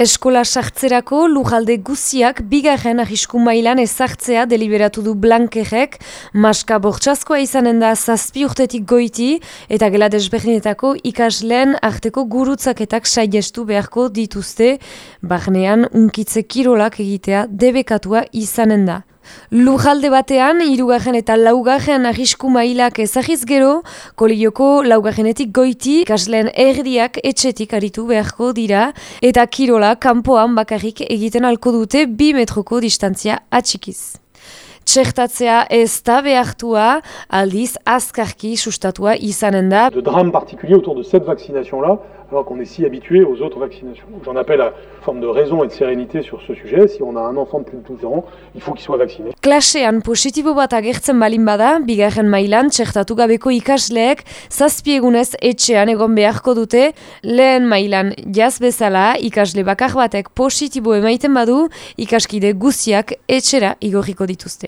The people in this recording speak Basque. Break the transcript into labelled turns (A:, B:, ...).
A: Eskola sartzerako lujalde guziak bigarren ahisku mailan ezartzea deliberatu du Blankerrek, maska bortxazkoa izanen da zazpi urtetik goiti eta gela desberdinetako ikasleen arteko gurutzaketak saiestu beharko dituzte, barnean unkitze kirolak egitea debekatua izanen da. Lujalde batean, irugarren eta laugarren ahisku mailak ezagiz gero, kolioko laugarrenetik goiti, ikasleen erdiak etxetik aritu beharko dira, eta kirola kanpoan bakarrik egiten alko dute bi metroko distantzia atxikiz. Txertatzea ez da behartua, aldiz azkarki sustatua izanen da.
B: De drame particulier autour de cette vaccination-là, alors qu'on est si habitué aux autres vaccinations. J'en appelle à forme de raison et de sérénité sur ce sujet. Si on a un enfant de plus de 12 ans, il faut qu'il soit vacciné.
A: Klasean positibo bat agertzen balin bada, bigarren mailan txertatu gabeko ikasleek zazpiegunez etxean egon beharko dute, lehen mailan jaz bezala ikasle bakar batek positibo emaiten badu, ikaskide guziak etxera igorriko dituzte.